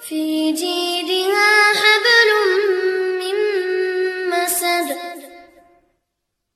في جيدها حبل من مسد.